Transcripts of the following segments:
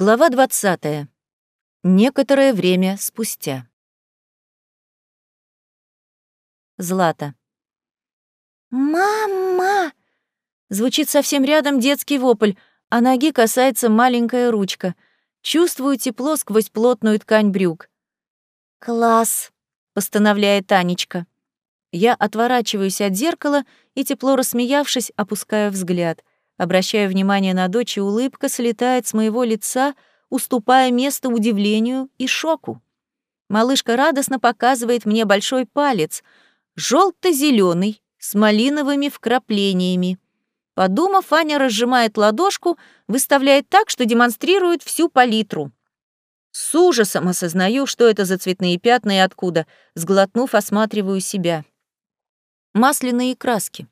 Глава 20. Некоторое время спустя. Злата. «Мама!» Звучит совсем рядом детский вопль, а ноги касается маленькая ручка. Чувствую тепло сквозь плотную ткань брюк. «Класс!» — постановляет Танечка. Я отворачиваюсь от зеркала и, тепло рассмеявшись, опускаю взгляд. Обращаю внимание на дочь, и улыбка слетает с моего лица, уступая место удивлению и шоку. Малышка радостно показывает мне большой палец, желто зеленый с малиновыми вкраплениями. Подумав, Аня разжимает ладошку, выставляет так, что демонстрирует всю палитру. С ужасом осознаю, что это за цветные пятна и откуда, сглотнув, осматриваю себя. Масляные краски.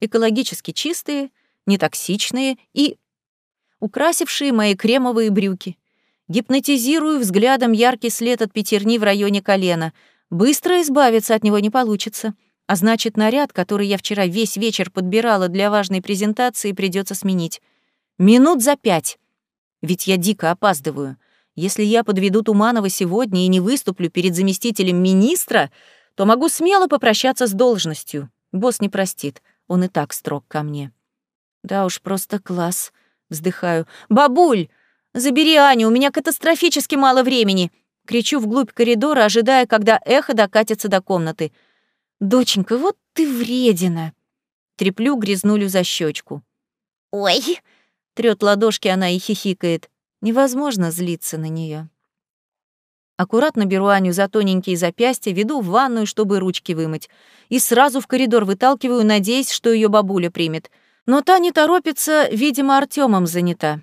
Экологически чистые — нетоксичные и украсившие мои кремовые брюки. Гипнотизирую взглядом яркий след от пятерни в районе колена. Быстро избавиться от него не получится. А значит, наряд, который я вчера весь вечер подбирала для важной презентации, придется сменить. Минут за пять. Ведь я дико опаздываю. Если я подведу Туманова сегодня и не выступлю перед заместителем министра, то могу смело попрощаться с должностью. Босс не простит, он и так строг ко мне. Да уж, просто класс. Вздыхаю. «Бабуль, забери Аню, у меня катастрофически мало времени!» Кричу вглубь коридора, ожидая, когда эхо докатится до комнаты. «Доченька, вот ты вредина!» Треплю грязнулю за щечку. «Ой!» — трёт ладошки она и хихикает. Невозможно злиться на нее. Аккуратно беру Аню за тоненькие запястья, веду в ванную, чтобы ручки вымыть. И сразу в коридор выталкиваю, надеясь, что ее бабуля примет — но та не торопится, видимо, Артемом занята.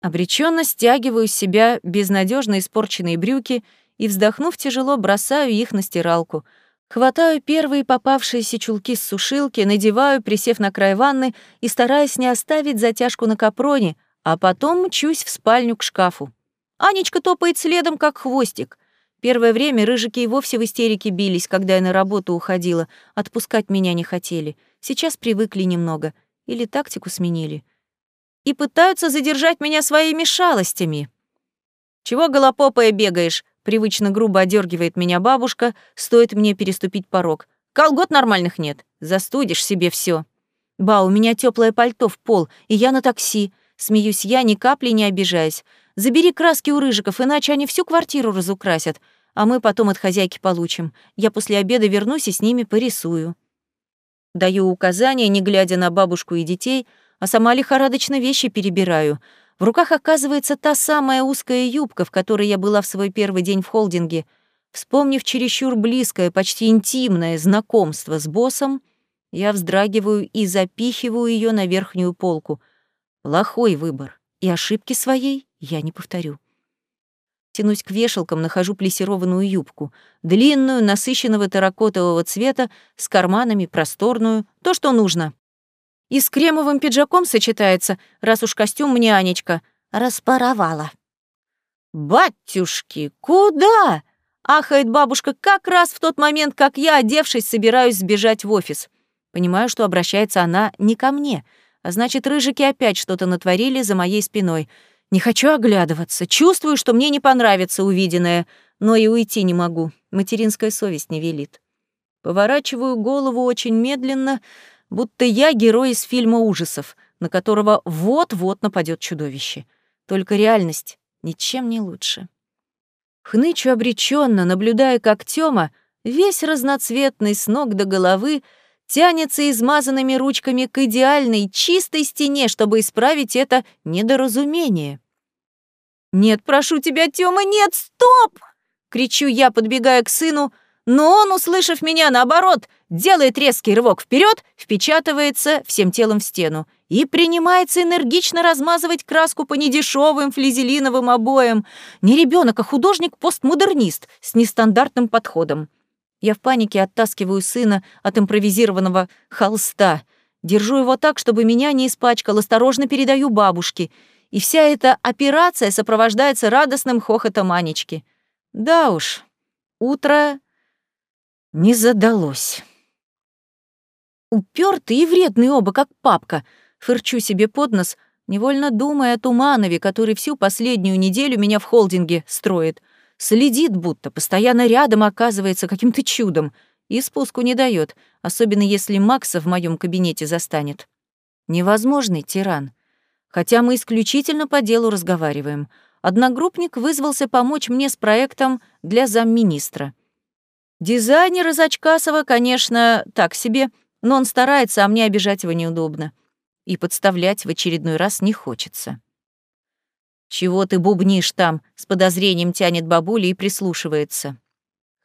Обреченно стягиваю с себя безнадежно испорченные брюки и, вздохнув тяжело, бросаю их на стиралку. Хватаю первые попавшиеся чулки с сушилки, надеваю, присев на край ванны и стараясь не оставить затяжку на капроне, а потом мчусь в спальню к шкафу. Анечка топает следом, как хвостик. Первое время рыжики и вовсе в истерике бились, когда я на работу уходила, отпускать меня не хотели — Сейчас привыкли немного или тактику сменили. И пытаются задержать меня своими шалостями. «Чего голопопая бегаешь?» — привычно грубо одергивает меня бабушка, стоит мне переступить порог. «Колгот нормальных нет. Застудишь себе все. «Ба, у меня теплое пальто в пол, и я на такси», — смеюсь я, ни капли не обижаясь. «Забери краски у рыжиков, иначе они всю квартиру разукрасят, а мы потом от хозяйки получим. Я после обеда вернусь и с ними порисую». Даю указания, не глядя на бабушку и детей, а сама лихорадочно вещи перебираю. В руках оказывается та самая узкая юбка, в которой я была в свой первый день в холдинге. Вспомнив чересчур близкое, почти интимное знакомство с боссом, я вздрагиваю и запихиваю ее на верхнюю полку. Плохой выбор, и ошибки своей я не повторю. Тянусь к вешалкам, нахожу плесированную юбку. Длинную, насыщенного терракотового цвета, с карманами, просторную. То, что нужно. И с кремовым пиджаком сочетается, раз уж костюм мне Анечка распаровала. «Батюшки, куда?» — ахает бабушка как раз в тот момент, как я, одевшись, собираюсь сбежать в офис. Понимаю, что обращается она не ко мне, а значит, рыжики опять что-то натворили за моей спиной — не хочу оглядываться, чувствую, что мне не понравится увиденное, но и уйти не могу, материнская совесть не велит. Поворачиваю голову очень медленно, будто я герой из фильма ужасов, на которого вот-вот нападет чудовище. Только реальность ничем не лучше. Хнычу обреченно, наблюдая, как Тёма, весь разноцветный с ног до головы, тянется измазанными ручками к идеальной, чистой стене, чтобы исправить это недоразумение. «Нет, прошу тебя, Тёма, нет, стоп!» — кричу я, подбегая к сыну, но он, услышав меня, наоборот, делает резкий рывок вперед, впечатывается всем телом в стену и принимается энергично размазывать краску по недешевым флизелиновым обоям. Не ребенок, а художник-постмодернист с нестандартным подходом. Я в панике оттаскиваю сына от импровизированного холста, держу его так, чтобы меня не испачкал, осторожно передаю бабушке — и вся эта операция сопровождается радостным хохотом Анечки. Да уж, утро не задалось. Упертые и вредные оба, как папка. Фырчу себе под нос, Невольно думая о Туманове, который всю последнюю неделю меня в холдинге строит. Следит будто, постоянно рядом оказывается каким-то чудом. И спуску не дает, особенно если Макса в моем кабинете застанет. Невозможный тиран. Хотя мы исключительно по делу разговариваем. Одногруппник вызвался помочь мне с проектом для замминистра. Дизайнер из Очкасова, конечно, так себе, но он старается, а мне обижать его неудобно. И подставлять в очередной раз не хочется. «Чего ты бубнишь там?» — с подозрением тянет бабуля и прислушивается.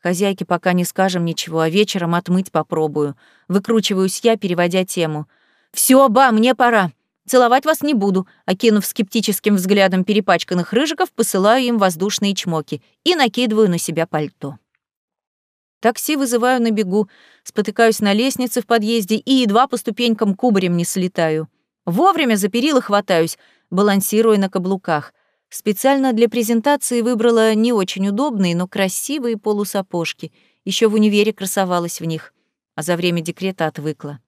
Хозяйке пока не скажем ничего, а вечером отмыть попробую. Выкручиваюсь я, переводя тему. «Всё, ба, мне пора. Целовать вас не буду», окинув скептическим взглядом перепачканных рыжиков, посылаю им воздушные чмоки и накидываю на себя пальто. Такси вызываю на бегу, спотыкаюсь на лестнице в подъезде и едва по ступенькам кубарем не слетаю. Вовремя за перила хватаюсь, балансируя на каблуках. Специально для презентации выбрала не очень удобные, но красивые полусапожки. Еще в универе красовалась в них, а за время декрета отвыкла.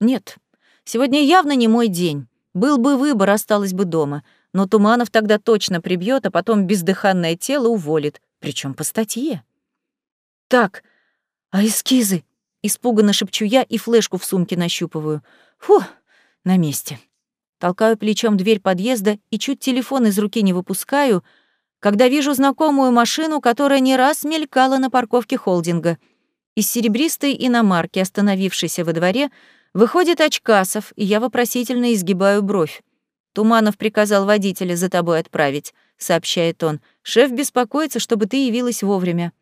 Нет, сегодня явно не мой день. Был бы выбор, осталось бы дома. Но Туманов тогда точно прибьет, а потом бездыханное тело уволит, причем по статье. Так, а эскизы? Испуганно шепчу я и флешку в сумке нащупываю. Фу, на месте. Толкаю плечом дверь подъезда и чуть телефон из руки не выпускаю, когда вижу знакомую машину, которая не раз мелькала на парковке холдинга. Из серебристой иномарки, остановившейся во дворе, выходит Очкасов, и я вопросительно изгибаю бровь. «Туманов приказал водителя за тобой отправить», — сообщает он. «Шеф беспокоится, чтобы ты явилась вовремя».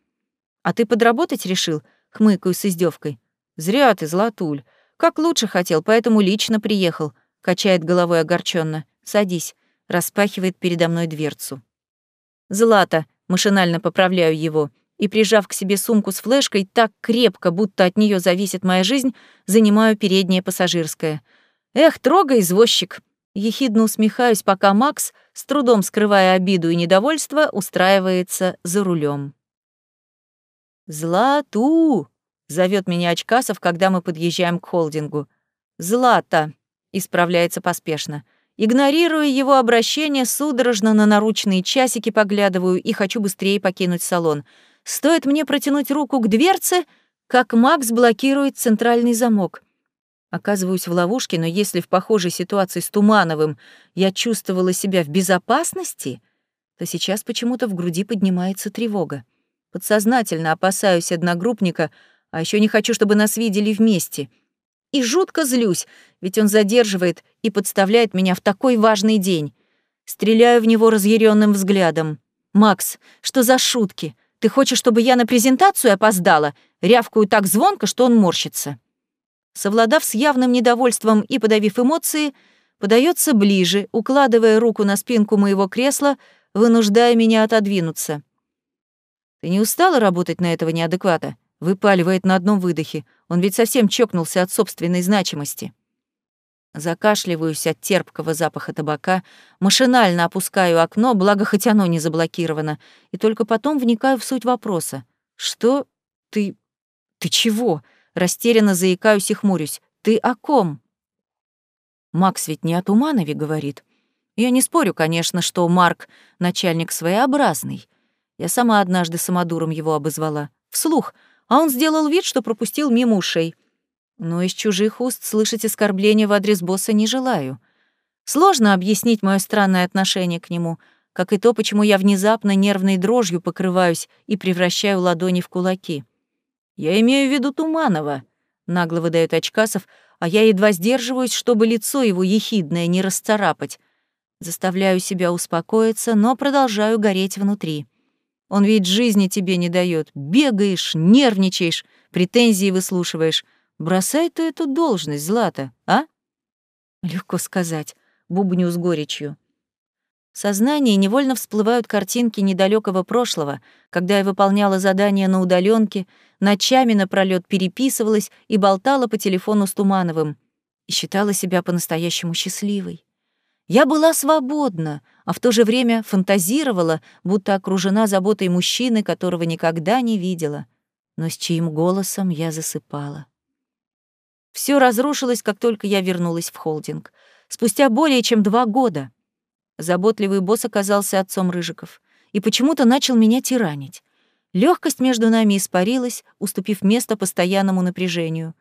«А ты подработать решил?» — хмыкаю с издевкой. «Зря ты, Златуль. Как лучше хотел, поэтому лично приехал», — качает головой огорченно. «Садись», — распахивает передо мной дверцу. «Злата», — машинально поправляю его, и, прижав к себе сумку с флешкой, так крепко, будто от нее зависит моя жизнь, занимаю переднее пассажирское. «Эх, трогай, извозчик!» Ехидно усмехаюсь, пока Макс, с трудом скрывая обиду и недовольство, устраивается за рулем. «Злату!» — зовет меня Очкасов, когда мы подъезжаем к холдингу. «Злата!» — исправляется поспешно. Игнорируя его обращение, судорожно на наручные часики поглядываю и хочу быстрее покинуть салон. Стоит мне протянуть руку к дверце, как Макс блокирует центральный замок. Оказываюсь в ловушке, но если в похожей ситуации с Тумановым я чувствовала себя в безопасности, то сейчас почему-то в груди поднимается тревога. Подсознательно опасаюсь одногруппника, а еще не хочу, чтобы нас видели вместе. И жутко злюсь, ведь он задерживает и подставляет меня в такой важный день. Стреляю в него разъяренным взглядом. «Макс, что за шутки? Ты хочешь, чтобы я на презентацию опоздала?» Рявкую так звонко, что он морщится. Совладав с явным недовольством и подавив эмоции, подается ближе, укладывая руку на спинку моего кресла, вынуждая меня отодвинуться. Ты не устала работать на этого неадеквата? Выпаливает на одном выдохе. Он ведь совсем чокнулся от собственной значимости. Закашливаюсь от терпкого запаха табака, машинально опускаю окно, благо хоть оно не заблокировано, и только потом вникаю в суть вопроса. «Что? Ты... ты чего?» Растерянно заикаюсь и хмурюсь. «Ты о ком?» Макс ведь не о Туманове говорит. Я не спорю, конечно, что Марк — начальник своеобразный, я сама однажды самодуром его обозвала. Вслух. А он сделал вид, что пропустил мимо ушей. Но из чужих уст слышать оскорбления в адрес босса не желаю. Сложно объяснить мое странное отношение к нему, как и то, почему я внезапно нервной дрожью покрываюсь и превращаю ладони в кулаки. «Я имею в виду Туманова», — нагло выдает Очкасов, а я едва сдерживаюсь, чтобы лицо его ехидное не расцарапать. Заставляю себя успокоиться, но продолжаю гореть внутри. Он ведь жизни тебе не дает. Бегаешь, нервничаешь, претензии выслушиваешь. Бросай ты эту должность, Злата, а? Легко сказать, бубню с горечью. В сознании невольно всплывают картинки недалекого прошлого, когда я выполняла задания на удаленке, ночами напролёт переписывалась и болтала по телефону с Тумановым и считала себя по-настоящему счастливой. Я была свободна, а в то же время фантазировала, будто окружена заботой мужчины, которого никогда не видела, но с чьим голосом я засыпала. Все разрушилось, как только я вернулась в холдинг. спустя более чем два года. Заботливый босс оказался отцом Рыжиков и почему-то начал меня тиранить. Легкость между нами испарилась, уступив место постоянному напряжению,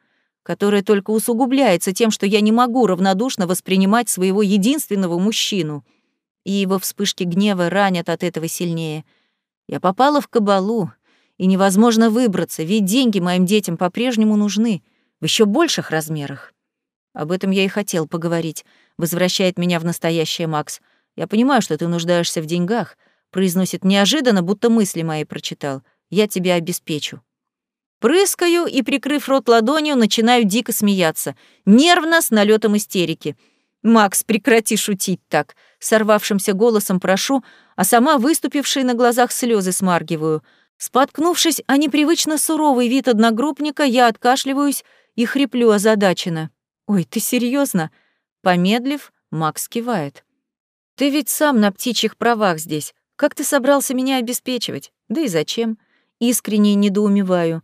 которое только усугубляется тем, что я не могу равнодушно воспринимать своего единственного мужчину, и его вспышки гнева ранят от этого сильнее. Я попала в кабалу, и невозможно выбраться, ведь деньги моим детям по-прежнему нужны, в еще больших размерах. Об этом я и хотел поговорить, возвращает меня в настоящее Макс. Я понимаю, что ты нуждаешься в деньгах, произносит неожиданно, будто мысли мои прочитал. Я тебя обеспечу. Прыскаю и, прикрыв рот ладонью, начинаю дико смеяться, нервно, с налетом истерики. «Макс, прекрати шутить так!» Сорвавшимся голосом прошу, а сама выступившие на глазах слезы смаргиваю. Споткнувшись о непривычно суровый вид одногруппника, я откашливаюсь и хриплю озадаченно. «Ой, ты серьезно? Помедлив, Макс кивает. «Ты ведь сам на птичьих правах здесь. Как ты собрался меня обеспечивать? Да и зачем? Искренне недоумеваю.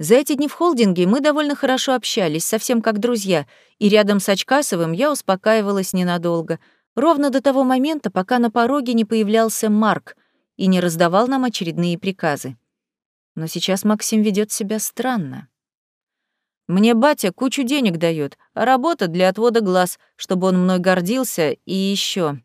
За эти дни в холдинге мы довольно хорошо общались, совсем как друзья, и рядом с Очкасовым я успокаивалась ненадолго, ровно до того момента, пока на пороге не появлялся Марк и не раздавал нам очередные приказы. Но сейчас Максим ведет себя странно. Мне батя кучу денег дает, а работа для отвода глаз, чтобы он мной гордился, и еще.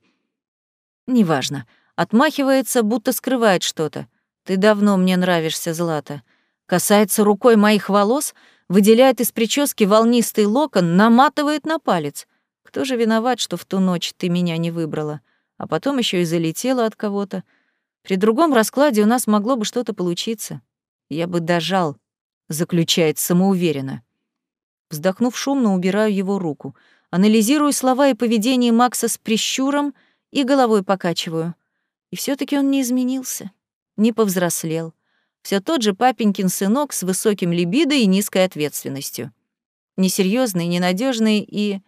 Неважно. Отмахивается, будто скрывает что-то. Ты давно мне нравишься, Злата. Касается рукой моих волос, выделяет из прически волнистый локон, наматывает на палец. Кто же виноват, что в ту ночь ты меня не выбрала? А потом еще и залетела от кого-то. При другом раскладе у нас могло бы что-то получиться. Я бы дожал, заключает самоуверенно. Вздохнув шумно, убираю его руку. Анализирую слова и поведение Макса с прищуром и головой покачиваю. И все таки он не изменился, не повзрослел. Все тот же папенькин сынок с высоким либидо и низкой ответственностью. Несерьезный, ненадежный и...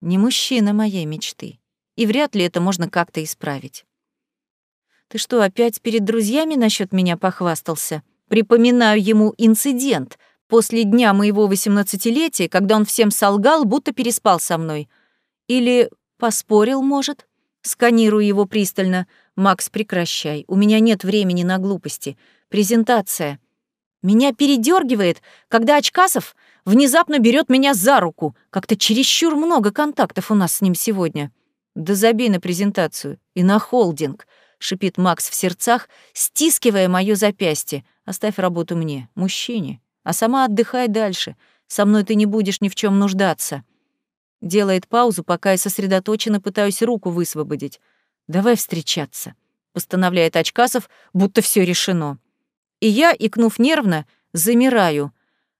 не мужчина моей мечты. И вряд ли это можно как-то исправить. «Ты что, опять перед друзьями насчет меня похвастался?» Припоминаю ему инцидент после дня моего восемнадцатилетия, когда он всем солгал, будто переспал со мной. Или поспорил, может? Сканирую его пристально. «Макс, прекращай. У меня нет времени на глупости. Презентация. Меня передергивает, когда Очкасов внезапно берет меня за руку. Как-то чересчур много контактов у нас с ним сегодня. Да забей на презентацию. И на холдинг», — шипит Макс в сердцах, стискивая моё запястье. «Оставь работу мне, мужчине. А сама отдыхай дальше. Со мной ты не будешь ни в чем нуждаться». Делает паузу, пока я сосредоточенно пытаюсь руку высвободить. «Давай встречаться», — постановляет Очкасов, будто все решено. И я, икнув нервно, замираю.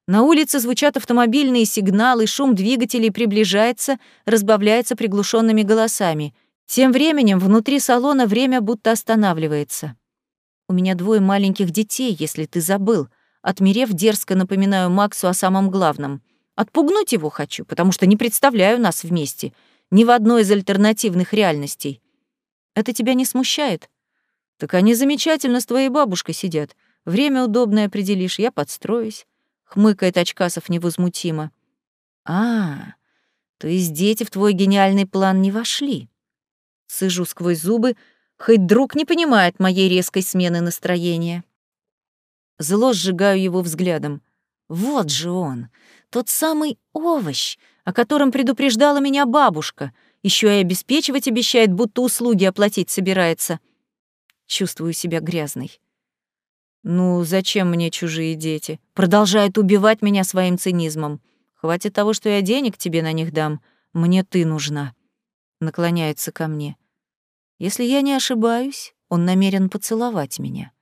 На улице звучат автомобильные сигналы, шум двигателей приближается, разбавляется приглушенными голосами. Тем временем внутри салона время будто останавливается. «У меня двое маленьких детей, если ты забыл», Отмерев, дерзко напоминаю Максу о самом главном. Отпугнуть его хочу, потому что не представляю нас вместе. Ни в одной из альтернативных реальностей. Это тебя не смущает? Так они замечательно с твоей бабушкой сидят. Время удобное определишь, я подстроюсь. Хмыкает Очкасов невозмутимо. А, то есть дети в твой гениальный план не вошли. Сыжу сквозь зубы, хоть друг не понимает моей резкой смены настроения. Зло сжигаю его взглядом. Вот же он, тот самый овощ, о котором предупреждала меня бабушка. Еще и обеспечивать обещает, будто услуги оплатить собирается. Чувствую себя грязной. «Ну, зачем мне чужие дети?» Продолжает убивать меня своим цинизмом. «Хватит того, что я денег тебе на них дам. Мне ты нужна». Наклоняется ко мне. Если я не ошибаюсь, он намерен поцеловать меня.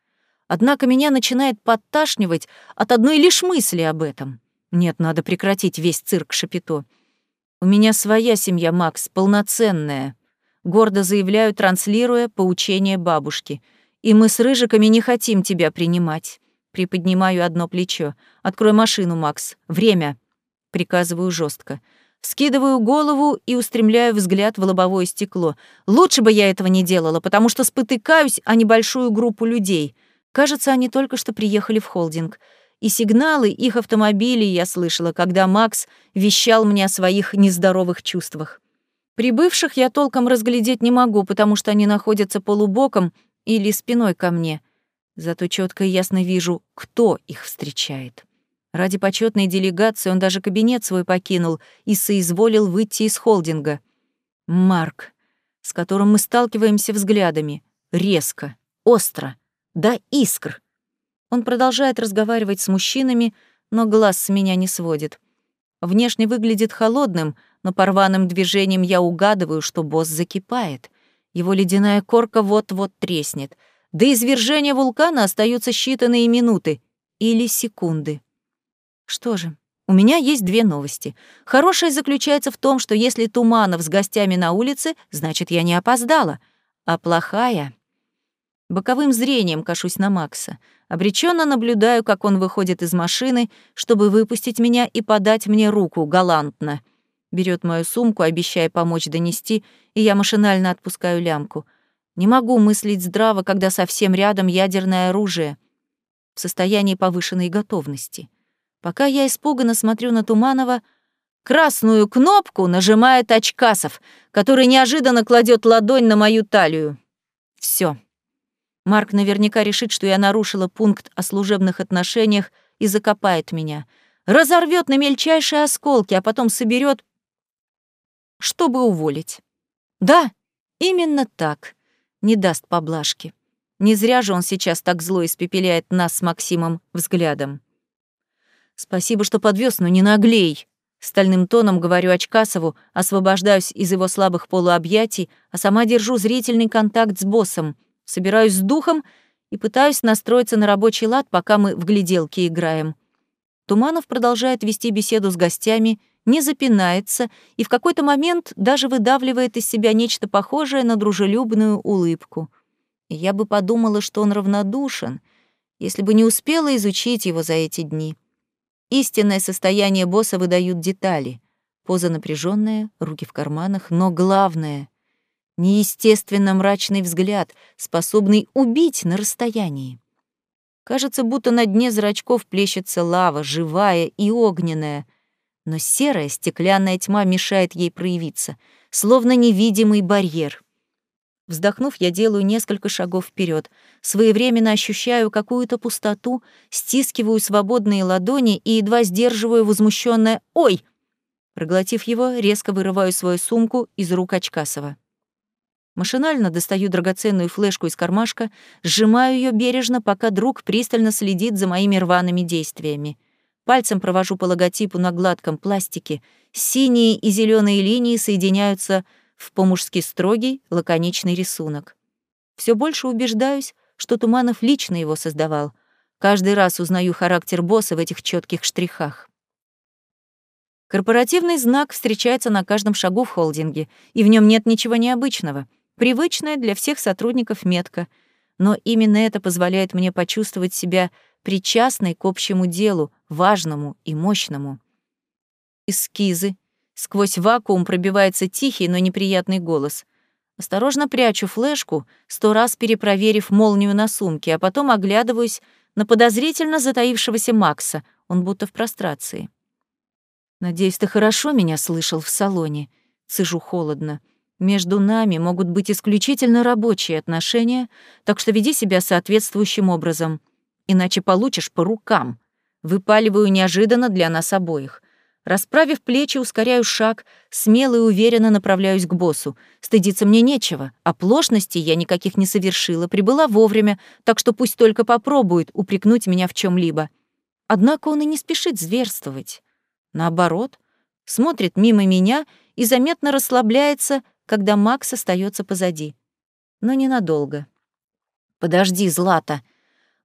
Однако меня начинает подташнивать от одной лишь мысли об этом. Нет, надо прекратить весь цирк Шапито. У меня своя семья, Макс, полноценная. Гордо заявляю, транслируя поучение бабушки. И мы с Рыжиками не хотим тебя принимать. Приподнимаю одно плечо. Открой машину, Макс. Время. Приказываю жестко. Скидываю голову и устремляю взгляд в лобовое стекло. Лучше бы я этого не делала, потому что спотыкаюсь о небольшую группу людей. Кажется, они только что приехали в холдинг — и сигналы их автомобилей я слышала, когда Макс вещал мне о своих нездоровых чувствах. Прибывших я толком разглядеть не могу, потому что они находятся полубоком или спиной ко мне. Зато четко и ясно вижу, кто их встречает. Ради почетной делегации он даже кабинет свой покинул и соизволил выйти из холдинга. Марк, с которым мы сталкиваемся взглядами, резко, остро, да искр. Он продолжает разговаривать с мужчинами, но глаз с меня не сводит. Внешне выглядит холодным, но по рваным движениям я угадываю, что босс закипает. Его ледяная корка вот-вот треснет. До извержения вулкана остаются считанные минуты или секунды. Что же, у меня есть две новости. Хорошая заключается в том, что если Туманов с гостями на улице, значит, я не опоздала. А плохая... Боковым зрением кашусь на Макса. Обреченно наблюдаю, как он выходит из машины, чтобы выпустить меня и подать мне руку галантно. Берет мою сумку, обещая помочь донести, и я машинально отпускаю лямку. Не могу мыслить здраво, когда совсем рядом ядерное оружие. В состоянии повышенной готовности. Пока я испуганно смотрю на Туманова, красную кнопку нажимает Очкасов, который неожиданно кладет ладонь на мою талию. Все. Марк наверняка решит, что я нарушила пункт о служебных отношениях и закопает меня. Разорвет на мельчайшие осколки, а потом соберет, чтобы уволить. Да, именно так. Не даст поблажки. Не зря же он сейчас так зло испепеляет нас с Максимом взглядом. «Спасибо, что подвез, но не наглей!» Стальным тоном говорю Очкасову, освобождаюсь из его слабых полуобъятий, а сама держу зрительный контакт с боссом, собираюсь с духом и пытаюсь настроиться на рабочий лад, пока мы в гляделки играем. Туманов продолжает вести беседу с гостями, не запинается и в какой-то момент даже выдавливает из себя нечто похожее на дружелюбную улыбку. Я бы подумала, что он равнодушен, если бы не успела изучить его за эти дни. Истинное состояние босса выдают детали. Поза напряженная, руки в карманах, но главное — неестественно мрачный взгляд, способный убить на расстоянии. Кажется, будто на дне зрачков плещется лава, живая и огненная, но серая стеклянная тьма мешает ей проявиться, словно невидимый барьер — Вздохнув, я делаю несколько шагов вперед, своевременно ощущаю какую-то пустоту, стискиваю свободные ладони и едва сдерживаю возмущенное «Ой!». Проглотив его, резко вырываю свою сумку из рук Очкасова. Машинально достаю драгоценную флешку из кармашка, сжимаю ее бережно, пока друг пристально следит за моими рваными действиями. Пальцем провожу по логотипу на гладком пластике. Синие и зеленые линии соединяются в по-мужски строгий, лаконичный рисунок. Все больше убеждаюсь, что Туманов лично его создавал. Каждый раз узнаю характер босса в этих четких штрихах. Корпоративный знак встречается на каждом шагу в холдинге, и в нем нет ничего необычного. Привычная для всех сотрудников метка. Но именно это позволяет мне почувствовать себя причастной к общему делу, важному и мощному. Эскизы, Сквозь вакуум пробивается тихий, но неприятный голос. Осторожно прячу флешку, сто раз перепроверив молнию на сумке, а потом оглядываюсь на подозрительно затаившегося Макса. Он будто в прострации. «Надеюсь, ты хорошо меня слышал в салоне?» Цежу холодно. «Между нами могут быть исключительно рабочие отношения, так что веди себя соответствующим образом, иначе получишь по рукам. Выпаливаю неожиданно для нас обоих. Расправив плечи, ускоряю шаг, смело и уверенно направляюсь к боссу. Стыдиться мне нечего, оплошностей я никаких не совершила, прибыла вовремя, так что пусть только попробует упрекнуть меня в чем либо Однако он и не спешит зверствовать. Наоборот, смотрит мимо меня и заметно расслабляется, когда Макс остается позади. Но ненадолго. «Подожди, Злата!»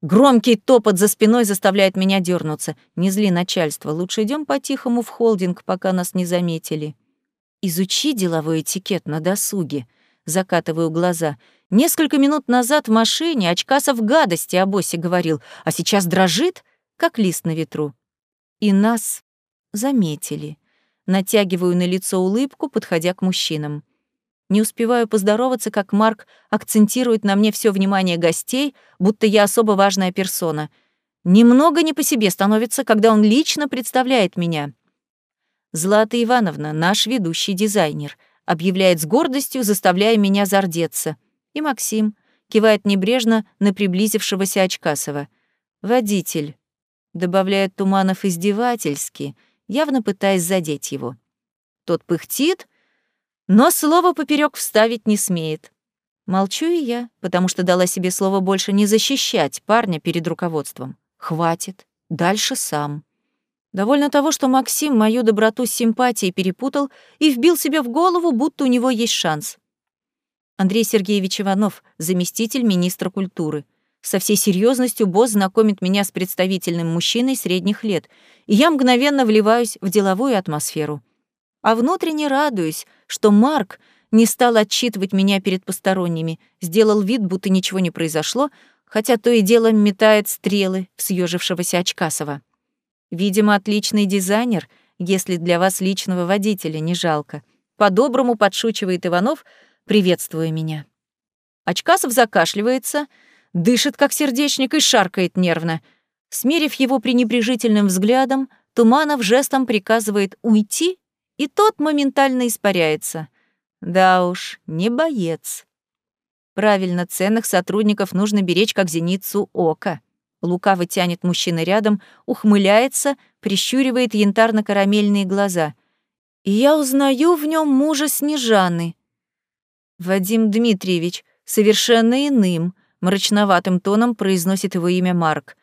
Громкий топот за спиной заставляет меня дернуться. Не зли начальство, лучше идем по-тихому в холдинг, пока нас не заметили. Изучи деловой этикет на досуге. Закатываю глаза. Несколько минут назад в машине Очкасов гадости о боссе говорил, а сейчас дрожит, как лист на ветру. И нас заметили. Натягиваю на лицо улыбку, подходя к мужчинам. Не успеваю поздороваться, как Марк акцентирует на мне все внимание гостей, будто я особо важная персона. Немного не по себе становится, когда он лично представляет меня. Злата Ивановна, наш ведущий дизайнер, объявляет с гордостью, заставляя меня зардеться. И Максим кивает небрежно на приблизившегося Очкасова. «Водитель», — добавляет Туманов издевательски, явно пытаясь задеть его. Тот пыхтит, но слово поперек вставить не смеет. Молчу и я, потому что дала себе слово больше не защищать парня перед руководством. Хватит, дальше сам. Довольно того, что Максим мою доброту с симпатией перепутал и вбил себе в голову, будто у него есть шанс. Андрей Сергеевич Иванов, заместитель министра культуры. Со всей серьезностью босс знакомит меня с представительным мужчиной средних лет, и я мгновенно вливаюсь в деловую атмосферу. А внутренне радуюсь, что Марк не стал отчитывать меня перед посторонними, сделал вид, будто ничего не произошло, хотя то и дело метает стрелы в съежившегося Очкасова. Видимо, отличный дизайнер, если для вас личного водителя не жалко. По-доброму подшучивает Иванов, приветствуя меня. Очкасов закашливается, дышит как сердечник и шаркает нервно. Смерив его пренебрежительным взглядом, Туманов жестом приказывает уйти, и тот моментально испаряется. Да уж, не боец. Правильно, ценных сотрудников нужно беречь как зеницу ока. Лукаво тянет мужчина рядом, ухмыляется, прищуривает янтарно-карамельные глаза. И я узнаю в нем мужа Снежаны. Вадим Дмитриевич, совершенно иным, мрачноватым тоном произносит его имя Марк.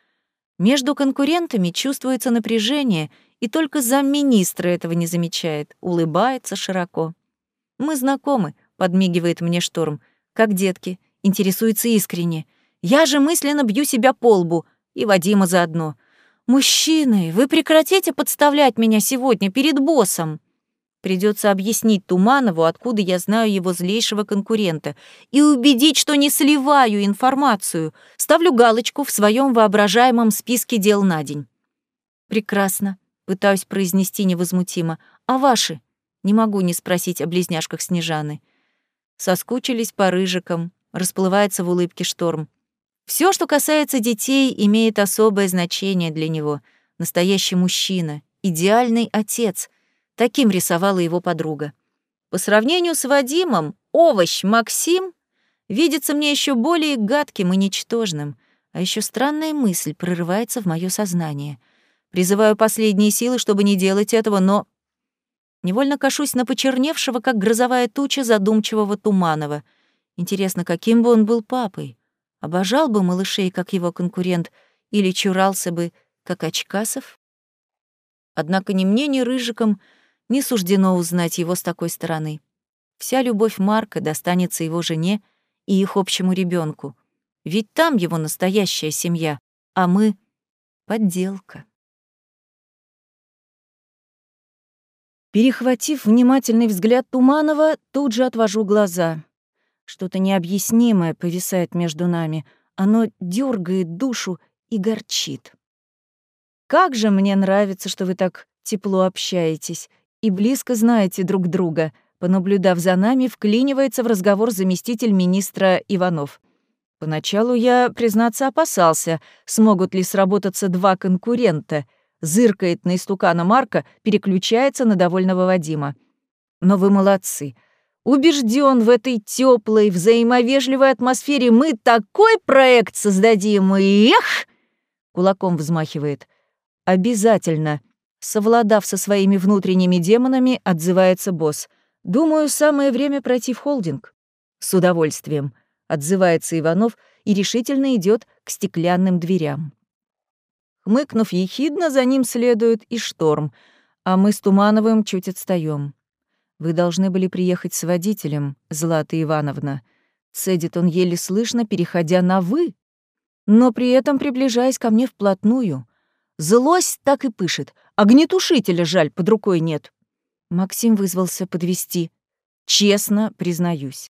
Между конкурентами чувствуется напряжение, и только замминистра этого не замечает, улыбается широко. «Мы знакомы», — подмигивает мне Шторм, — «как детки, интересуется искренне. Я же мысленно бью себя по лбу, и Вадима заодно. «Мужчины, вы прекратите подставлять меня сегодня перед боссом!» Придется объяснить Туманову, откуда я знаю его злейшего конкурента, и убедить, что не сливаю информацию, ставлю галочку в своем воображаемом списке дел на день. «Прекрасно», — пытаюсь произнести невозмутимо. «А ваши?» Не могу не спросить о близняшках Снежаны. Соскучились по рыжикам, расплывается в улыбке шторм. Все, что касается детей, имеет особое значение для него. Настоящий мужчина, идеальный отец. Таким рисовала его подруга. По сравнению с Вадимом, овощ Максим видится мне еще более гадким и ничтожным. А еще странная мысль прорывается в мое сознание. Призываю последние силы, чтобы не делать этого, но... Невольно кашусь на почерневшего, как грозовая туча задумчивого Туманова. Интересно, каким бы он был папой? Обожал бы малышей, как его конкурент, или чурался бы, как Очкасов? Однако ни мне, ни Рыжикам не суждено узнать его с такой стороны. Вся любовь Марка достанется его жене и их общему ребенку. Ведь там его настоящая семья, а мы — подделка. Перехватив внимательный взгляд Туманова, тут же отвожу глаза. Что-то необъяснимое повисает между нами. Оно дергает душу и горчит. Как же мне нравится, что вы так тепло общаетесь и близко знаете друг друга. Понаблюдав за нами, вклинивается в разговор заместитель министра Иванов. Поначалу я, признаться, опасался, смогут ли сработаться два конкурента. Зыркает на истукана Марка, переключается на довольного Вадима. Но вы молодцы. Убежден в этой теплой, взаимовежливой атмосфере мы такой проект создадим, эх! Кулаком взмахивает. Обязательно. Совладав со своими внутренними демонами, отзывается босс. Думаю, самое время пройти в холдинг. С удовольствием. Отзывается Иванов и решительно идет к стеклянным дверям. Хмыкнув ехидно, за ним следует и шторм, а мы с Тумановым чуть отстаем. Вы должны были приехать с водителем, Злата Ивановна. Цедит он еле слышно, переходя на «вы», но при этом приближаясь ко мне вплотную. Злость так и пышет. Огнетушителя, жаль, под рукой нет. Максим вызвался подвести. Честно признаюсь.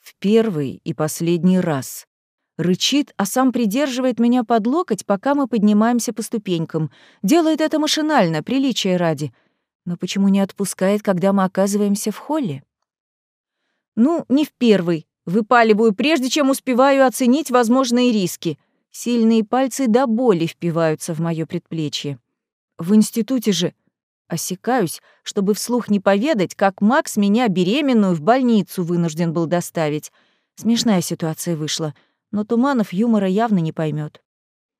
В первый и последний раз. Рычит, а сам придерживает меня под локоть, пока мы поднимаемся по ступенькам. Делает это машинально, приличия ради — но почему не отпускает, когда мы оказываемся в холле? Ну, не в первый. Выпаливаю, прежде чем успеваю оценить возможные риски. Сильные пальцы до боли впиваются в моё предплечье. В институте же Осекаюсь, чтобы вслух не поведать, как Макс меня беременную в больницу вынужден был доставить. Смешная ситуация вышла, но Туманов юмора явно не поймет.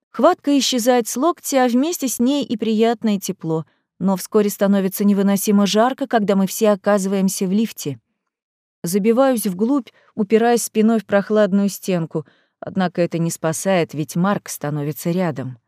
Хватка исчезает с локтя, а вместе с ней и приятное тепло. Но вскоре становится невыносимо жарко, когда мы все оказываемся в лифте. Забиваюсь вглубь, упираясь спиной в прохладную стенку. Однако это не спасает, ведь Марк становится рядом.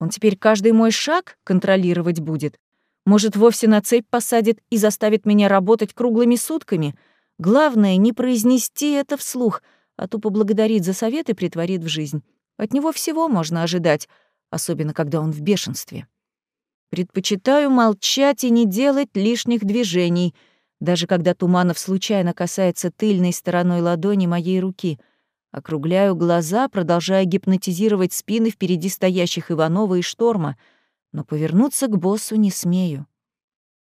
Он теперь каждый мой шаг контролировать будет. Может, вовсе на цепь посадит и заставит меня работать круглыми сутками. Главное, не произнести это вслух, а то поблагодарит за совет и притворит в жизнь. От него всего можно ожидать, особенно когда он в бешенстве. Предпочитаю молчать и не делать лишних движений, даже когда Туманов случайно касается тыльной стороной ладони моей руки. Округляю глаза, продолжая гипнотизировать спины впереди стоящих Иванова и Шторма — но повернуться к боссу не смею.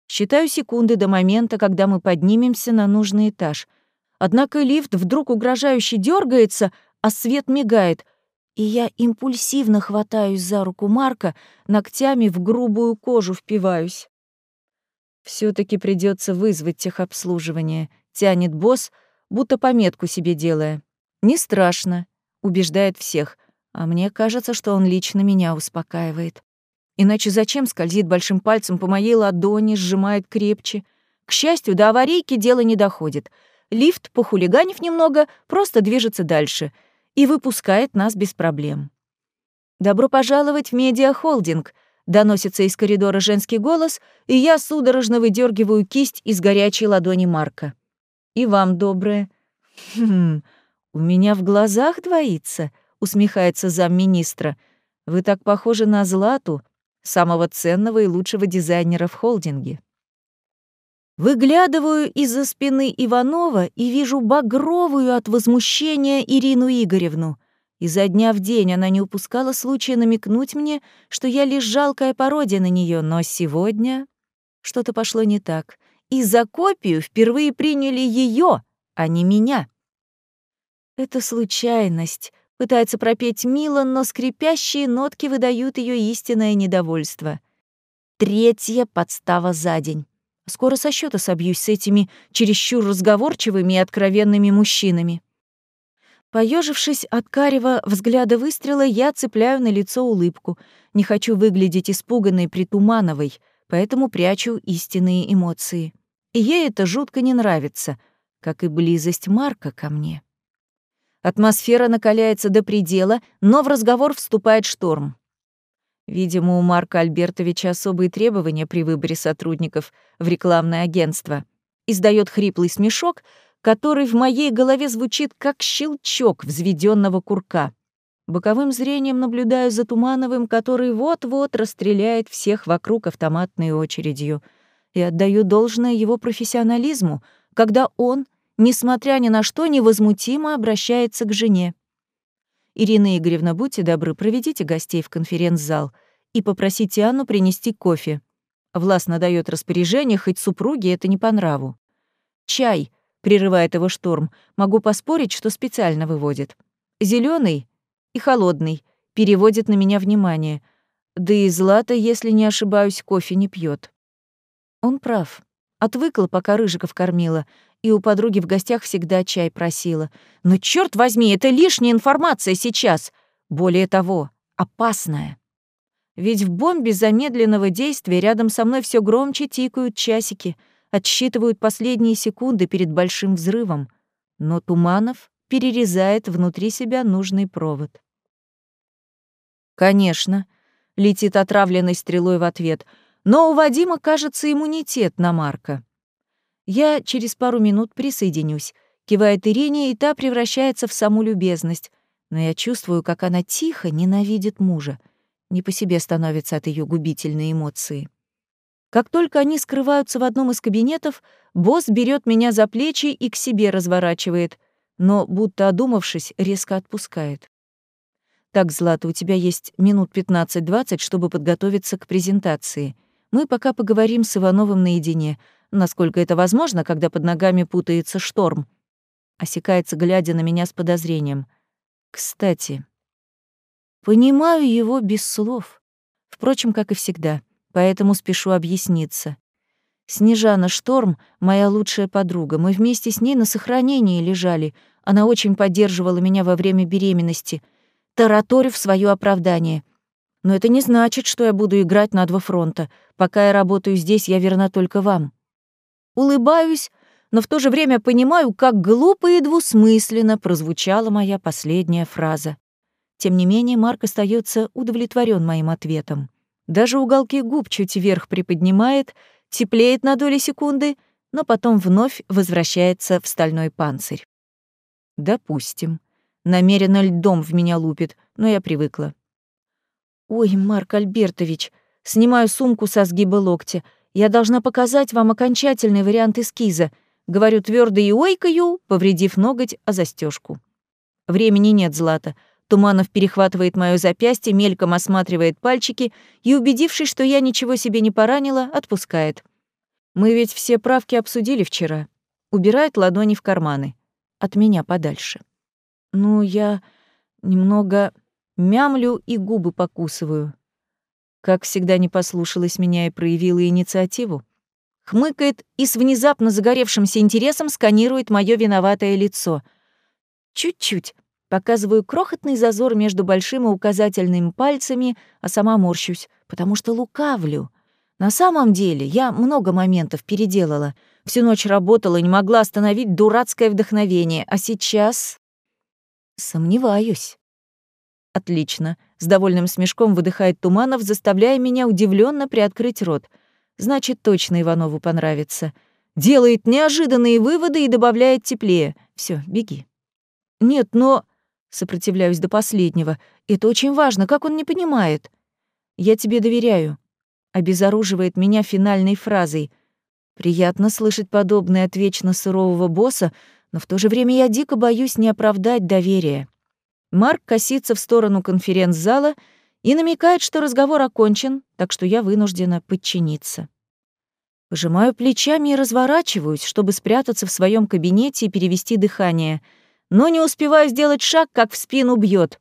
Считаю секунды до момента, когда мы поднимемся на нужный этаж. Однако лифт вдруг угрожающе дергается, а свет мигает, и я импульсивно хватаюсь за руку Марка, ногтями в грубую кожу впиваюсь. все таки придется вызвать техобслуживание», — тянет босс, будто пометку себе делая. «Не страшно», — убеждает всех, а мне кажется, что он лично меня успокаивает. Иначе зачем скользит большим пальцем по моей ладони, сжимает крепче? К счастью, до аварийки дело не доходит. Лифт, похулиганив немного, просто движется дальше и выпускает нас без проблем. «Добро пожаловать в медиахолдинг», — доносится из коридора женский голос, и я судорожно выдергиваю кисть из горячей ладони Марка. «И вам доброе». «Хм, у меня в глазах двоится», — усмехается замминистра. «Вы так похожи на Злату, самого ценного и лучшего дизайнера в холдинге. Выглядываю из-за спины Иванова и вижу багровую от возмущения Ирину Игоревну. Изо дня в день она не упускала случая намекнуть мне, что я лишь жалкая пародия на нее, но сегодня что-то пошло не так. И за копию впервые приняли ее, а не меня. Это случайность, Пытается пропеть мило, но скрипящие нотки выдают ее истинное недовольство. Третья подстава за день. Скоро со счета собьюсь с этими чересчур разговорчивыми и откровенными мужчинами. Поежившись от карего взгляда выстрела, я цепляю на лицо улыбку. Не хочу выглядеть испуганной притумановой, поэтому прячу истинные эмоции. И ей это жутко не нравится, как и близость Марка ко мне. Атмосфера накаляется до предела, но в разговор вступает шторм. Видимо, у Марка Альбертовича особые требования при выборе сотрудников в рекламное агентство. Издает хриплый смешок, который в моей голове звучит как щелчок взведенного курка. Боковым зрением наблюдаю за Тумановым, который вот-вот расстреляет всех вокруг автоматной очередью. И отдаю должное его профессионализму, когда он — несмотря ни на что, невозмутимо обращается к жене. «Ирина Игоревна, будьте добры, проведите гостей в конференц-зал и попросите Анну принести кофе». Властно дает распоряжение, хоть супруге это не по нраву. «Чай», — прерывает его шторм, могу поспорить, что специально выводит. Зеленый и холодный, переводит на меня внимание. Да и Злата, если не ошибаюсь, кофе не пьет. Он прав. Отвыкла, пока Рыжиков кормила, и у подруги в гостях всегда чай просила. Но черт возьми, это лишняя информация сейчас. Более того, опасная. Ведь в бомбе замедленного действия рядом со мной все громче тикают часики, отсчитывают последние секунды перед большим взрывом. Но Туманов перерезает внутри себя нужный провод. «Конечно», — летит отравленной стрелой в ответ, но у Вадима, кажется, иммунитет на Марка. Я через пару минут присоединюсь. Кивает Ирине, и та превращается в саму любезность. Но я чувствую, как она тихо ненавидит мужа. Не по себе становится от ее губительной эмоции. Как только они скрываются в одном из кабинетов, босс берет меня за плечи и к себе разворачивает, но, будто одумавшись, резко отпускает. «Так, Злата, у тебя есть минут 15-20, чтобы подготовиться к презентации. Мы пока поговорим с Ивановым наедине насколько это возможно, когда под ногами путается шторм. Осекается, глядя на меня с подозрением. Кстати, понимаю его без слов. Впрочем, как и всегда. поэтому спешу объясниться. Снежана Шторм — моя лучшая подруга. Мы вместе с ней на сохранении лежали. Она очень поддерживала меня во время беременности. Тараторю в своё оправдание. Но это не значит, что я буду играть на два фронта. Пока я работаю здесь, я верна только вам. Улыбаюсь, но в то же время понимаю, как глупо и двусмысленно прозвучала моя последняя фраза. Тем не менее, Марк остается удовлетворен моим ответом. Даже уголки губ чуть вверх приподнимает — теплеет на доли секунды, но потом вновь возвращается в стальной панцирь. Допустим. Намеренно льдом в меня лупит, но я привыкла. «Ой, Марк Альбертович, снимаю сумку со сгиба локтя. Я должна показать вам окончательный вариант эскиза», говорю твердо и ойкаю, повредив ноготь о застежку. Времени нет, Злата. Туманов перехватывает моё запястье, мельком осматривает пальчики и, убедившись, что я ничего себе не поранила, отпускает. Мы ведь все правки обсудили вчера. Убирает ладони в карманы. От меня подальше. Ну, я немного мямлю и губы покусываю. Как всегда не послушалась меня и проявила инициативу. Хмыкает и с внезапно загоревшимся интересом сканирует моё виноватое лицо. Чуть-чуть, Показываю крохотный зазор между большим и указательным пальцами, а сама морщусь, потому что лукавлю. На самом деле я много моментов переделала. Всю ночь работала, не могла остановить дурацкое вдохновение, а сейчас... Сомневаюсь. Отлично. С довольным смешком выдыхает Туманов, заставляя меня удивленно приоткрыть рот. Значит, точно Иванову понравится. Делает неожиданные выводы и добавляет теплее. Все, беги. Нет, но... Сопротивляюсь до последнего. Это очень важно, как он не понимает? Я тебе доверяю. Обезоруживает меня финальной фразой. Приятно слышать подобное от вечно сурового босса, но в то же время я дико боюсь не оправдать доверие. Марк косится в сторону конференц-зала и намекает, что разговор окончен, так что я вынуждена подчиниться. Пожимаю плечами и разворачиваюсь, чтобы спрятаться в своем кабинете и перевести дыхание — но не успеваю сделать шаг, как в спину бьет.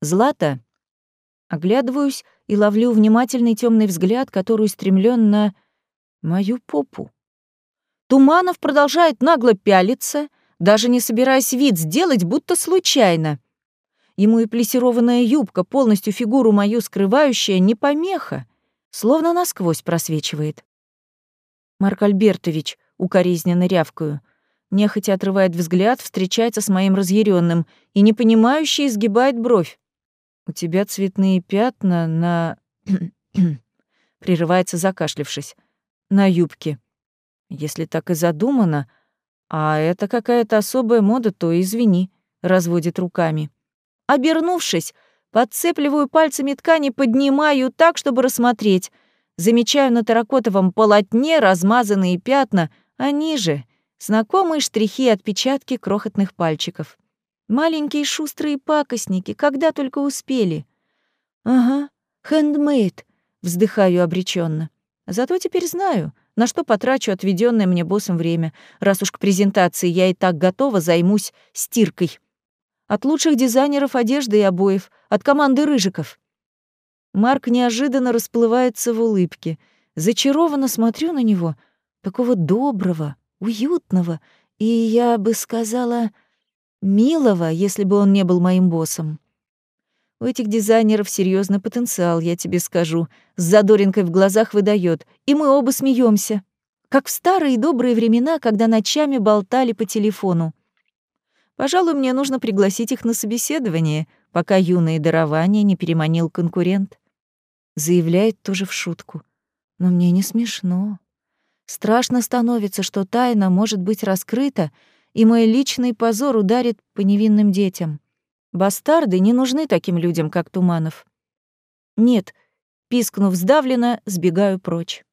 Злата. Оглядываюсь и ловлю внимательный темный взгляд, который устремлен на мою попу. Туманов продолжает нагло пялиться, даже не собираясь вид сделать, будто случайно. Ему и плесированная юбка, полностью фигуру мою скрывающая, не помеха, словно насквозь просвечивает. Марк Альбертович, укоризненно рявкаю, нехотя отрывает взгляд, встречается с моим разъяренным и непонимающе изгибает бровь. «У тебя цветные пятна на...» Прерывается, закашлившись. «На юбке. Если так и задумано, а это какая-то особая мода, то извини», — разводит руками. Обернувшись, подцепливаю пальцами ткани, поднимаю так, чтобы рассмотреть. Замечаю на терракотовом полотне размазанные пятна, они же Знакомые штрихи и отпечатки крохотных пальчиков. Маленькие шустрые пакостники, когда только успели. Ага, хендмейд, вздыхаю обреченно. Зато теперь знаю, на что потрачу отведенное мне боссом время, раз уж к презентации я и так готова, займусь стиркой. От лучших дизайнеров одежды и обоев, от команды рыжиков. Марк неожиданно расплывается в улыбке. Зачарованно смотрю на него, такого доброго, уютного и, я бы сказала, милого, если бы он не был моим боссом. У этих дизайнеров серьезный потенциал, я тебе скажу. С задоринкой в глазах выдает, и мы оба смеемся, как в старые добрые времена, когда ночами болтали по телефону. Пожалуй, мне нужно пригласить их на собеседование, пока юные дарования не переманил конкурент. Заявляет тоже в шутку. Но мне не смешно. Страшно становится, что тайна может быть раскрыта, и мой личный позор ударит по невинным детям. Бастарды не нужны таким людям, как Туманов. Нет, пискнув сдавленно, сбегаю прочь.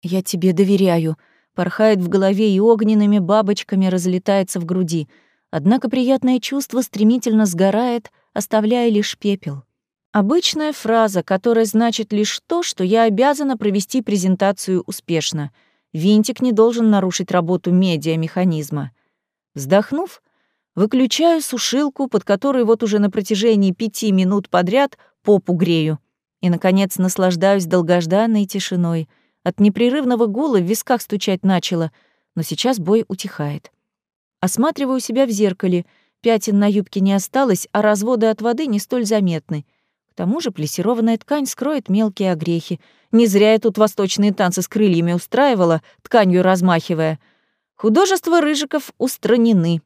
«Я тебе доверяю», порхает в голове и огненными бабочками разлетается в груди. Однако приятное чувство стремительно сгорает, оставляя лишь пепел. Обычная фраза, которая значит лишь то, что я обязана провести презентацию успешно. Винтик не должен нарушить работу медиамеханизма. Вздохнув, выключаю сушилку, под которой вот уже на протяжении пяти минут подряд попу грею. И, наконец, наслаждаюсь долгожданной тишиной. От непрерывного гула в висках стучать начало, но сейчас бой утихает. Осматриваю себя в зеркале. Пятен на юбке не осталось, а разводы от воды не столь заметны. К тому же плессированная ткань скроет мелкие огрехи. Не зря я тут восточные танцы с крыльями устраивала, тканью размахивая. Художества рыжиков устранены.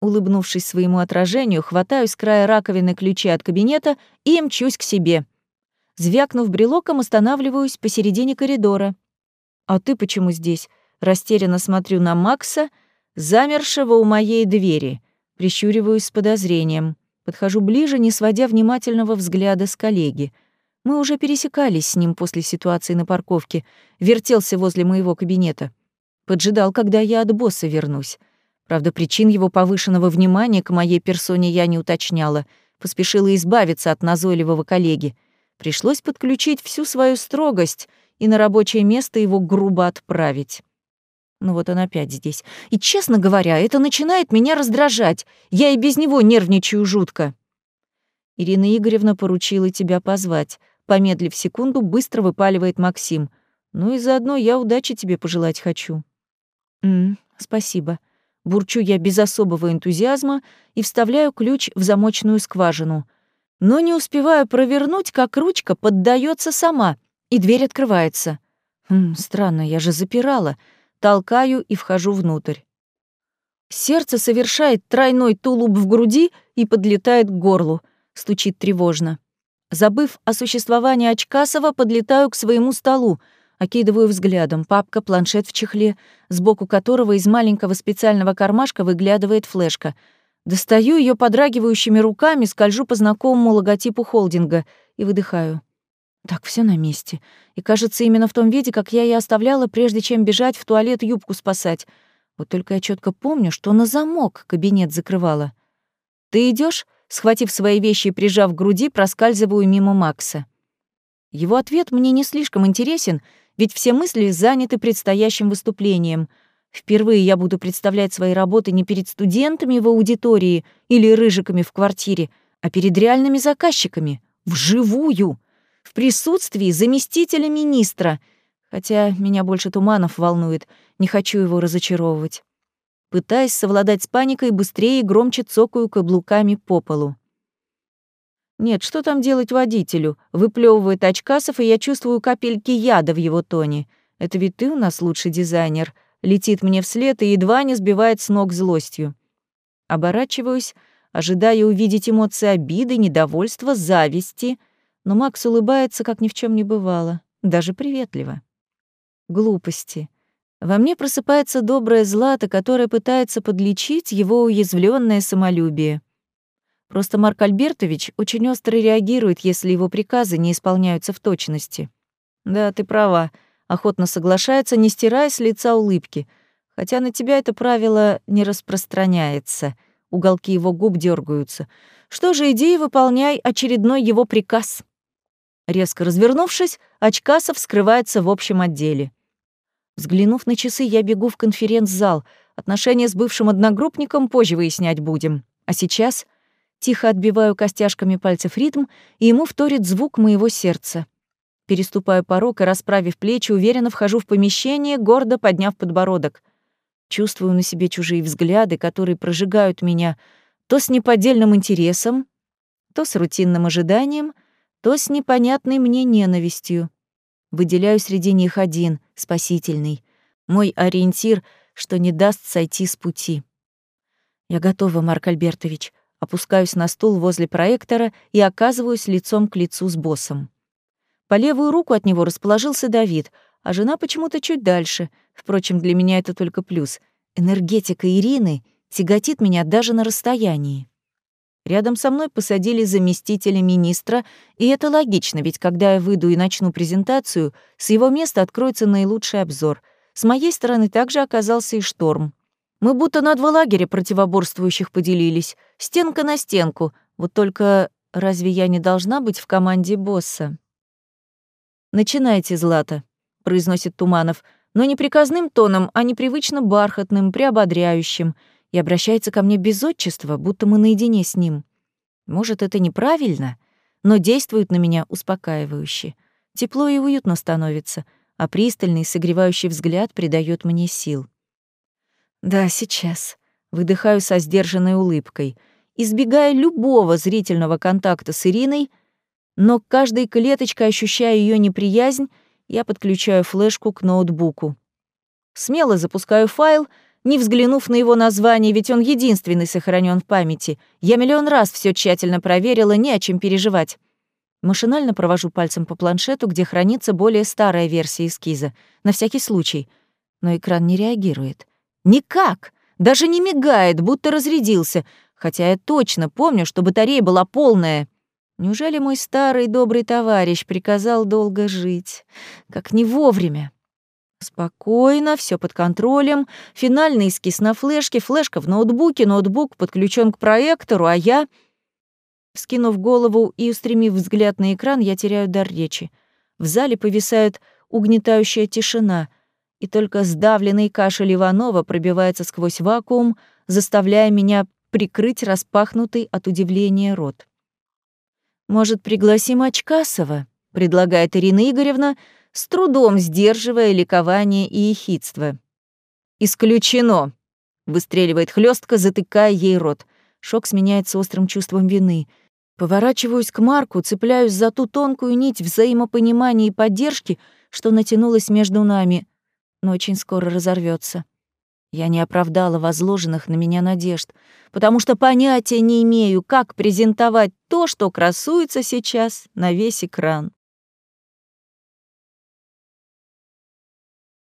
Улыбнувшись своему отражению, хватаю с края раковины ключи от кабинета и мчусь к себе. Звякнув брелоком, останавливаюсь посередине коридора. «А ты почему здесь?» Растерянно смотрю на Макса, замершего у моей двери. Прищуриваюсь с подозрением. Подхожу ближе, не сводя внимательного взгляда с коллеги. Мы уже пересекались с ним после ситуации на парковке. Вертелся возле моего кабинета. Поджидал, когда я от босса вернусь. Правда, причин его повышенного внимания к моей персоне я не уточняла. Поспешила избавиться от назойливого коллеги. Пришлось подключить всю свою строгость и на рабочее место его грубо отправить. Ну вот он опять здесь. И, честно говоря, это начинает меня раздражать. Я и без него нервничаю жутко. Ирина Игоревна поручила тебя позвать. Помедлив секунду, быстро выпаливает Максим. Ну и заодно я удачи тебе пожелать хочу. М, спасибо. Бурчу я без особого энтузиазма и вставляю ключ в замочную скважину. Но не успеваю провернуть, как ручка поддается сама, и дверь открывается. Хм, странно, я же запирала. Толкаю и вхожу внутрь. Сердце совершает тройной тулуп в груди и подлетает к горлу. Стучит тревожно. Забыв о существовании Очкасова, подлетаю к своему столу — Окидываю взглядом. Папка, планшет в чехле, сбоку которого из маленького специального кармашка выглядывает флешка. Достаю ее подрагивающими руками, скольжу по знакомому логотипу холдинга и выдыхаю. Так, все на месте. И кажется, именно в том виде, как я и оставляла, прежде чем бежать в туалет юбку спасать. Вот только я четко помню, что на замок кабинет закрывала. «Ты идешь? Схватив свои вещи и прижав к груди, проскальзываю мимо Макса. Его ответ мне не слишком интересен, ведь все мысли заняты предстоящим выступлением. Впервые я буду представлять свои работы не перед студентами в аудитории или рыжиками в квартире, а перед реальными заказчиками, вживую, в присутствии заместителя министра. Хотя меня больше Туманов волнует, не хочу его разочаровывать. Пытаясь совладать с паникой, быстрее и громче цокаю каблуками по полу. Нет, что там делать водителю? Выплевывает очкасов, и я чувствую капельки яда в его тоне. Это ведь ты у нас лучший дизайнер. Летит мне вслед и едва не сбивает с ног злостью. Оборачиваюсь, ожидая увидеть эмоции обиды, недовольства, зависти, но Макс улыбается, как ни в чем не бывало, даже приветливо. Глупости. Во мне просыпается доброе злато, которое пытается подлечить его уязвленное самолюбие. Просто Марк Альбертович очень остро реагирует, если его приказы не исполняются в точности. Да, ты права, охотно соглашается, не стирая с лица улыбки. Хотя на тебя это правило не распространяется. Уголки его губ дергаются. Что же, иди и выполняй очередной его приказ. Резко развернувшись, Очкасов скрывается в общем отделе. Взглянув на часы, я бегу в конференц-зал. Отношения с бывшим одногруппником позже выяснять будем. А сейчас Тихо отбиваю костяшками пальцев ритм, и ему вторит звук моего сердца. Переступаю порог и, расправив плечи, уверенно вхожу в помещение, гордо подняв подбородок. Чувствую на себе чужие взгляды, которые прожигают меня то с неподдельным интересом, то с рутинным ожиданием, то с непонятной мне ненавистью. Выделяю среди них один, спасительный, мой ориентир, что не даст сойти с пути. Я готова, Марк Альбертович. Опускаюсь на стул возле проектора и оказываюсь лицом к лицу с боссом. По левую руку от него расположился Давид, а жена почему-то чуть дальше. Впрочем, для меня это только плюс. Энергетика Ирины тяготит меня даже на расстоянии. Рядом со мной посадили заместителя министра, и это логично, ведь когда я выйду и начну презентацию, с его места откроется наилучший обзор. С моей стороны также оказался и шторм. Мы будто на два лагеря противоборствующих поделились, стенка на стенку. Вот только разве я не должна быть в команде босса? «Начинайте, Злата», — произносит Туманов, но не приказным тоном, а непривычно бархатным, приободряющим, и обращается ко мне без отчества, будто мы наедине с ним. Может, это неправильно? но действуют на меня успокаивающе. Тепло и уютно становится, а пристальный, согревающий взгляд придает мне сил. Да, сейчас. Выдыхаю со сдержанной улыбкой, избегая любого зрительного контакта с Ириной, но каждой клеточкой ощущая ее неприязнь, я подключаю флешку к ноутбуку. Смело запускаю файл, не взглянув на его название, ведь он единственный сохранен в памяти. Я миллион раз все тщательно проверила, не о чем переживать. Машинально провожу пальцем по планшету, где хранится более старая версия эскиза, на всякий случай. Но экран не реагирует. Никак! Даже не мигает, будто разрядился, хотя я точно помню, что батарея была полная. Неужели мой старый добрый товарищ приказал долго жить? Как не вовремя. Спокойно, все под контролем. Финальный эскиз на флешке, флешка в ноутбуке, ноутбук подключен к проектору, а я... Скинув голову и устремив взгляд на экран, я теряю дар речи. В зале повисает угнетающая тишина, и только сдавленный кашель Иванова пробивается сквозь вакуум, заставляя меня прикрыть распахнутый от удивления рот. «Может, пригласим Очкасова?» — предлагает Ирина Игоревна, с трудом сдерживая ликование и ехидство. «Исключено!» — выстреливает хлестка, затыкая ей рот. Шок сменяется острым чувством вины. Поворачиваюсь к Марку, цепляюсь за ту тонкую нить взаимопонимания и поддержки, что натянулась между нами, но очень скоро разорвется. Я не оправдала возложенных на меня надежд, потому что понятия не имею, как презентовать то, что красуется сейчас на весь экран.